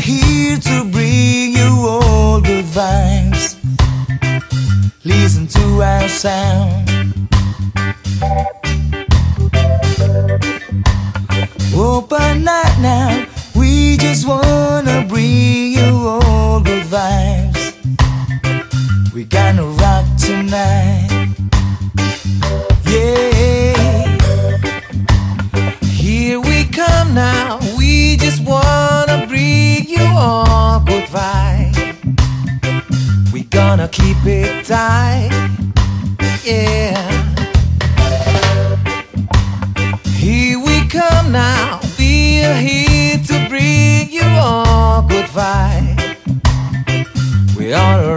here to bring you all good vibes. Listen to our sound. Open up now, we just wanna bring you all good vibes. We gonna gonna keep it tight. Yeah. Here we come now. We are here to bring you all good vibes. We are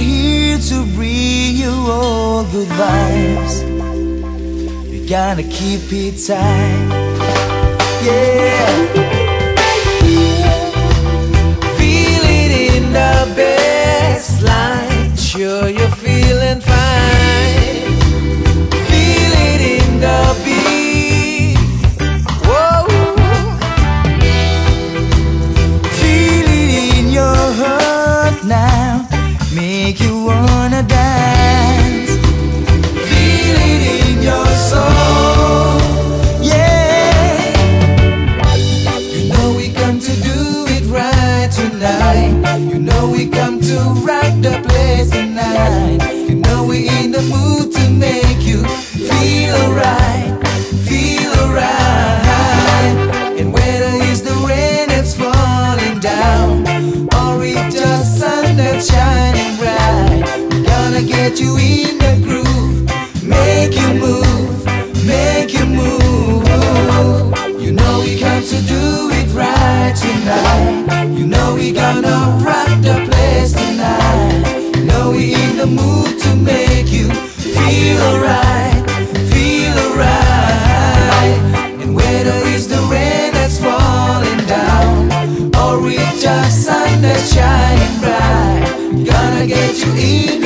here to bring you all good vibes. We gotta keep it tight. Yeah. Get you in the groove, make you move, make you move. You know we come to do it right tonight. You know we gonna rock the place tonight. You know we in the mood to make you feel alright, feel alright. And whether it's the rain that's falling down or it's just sun that's shining bright, gonna get you in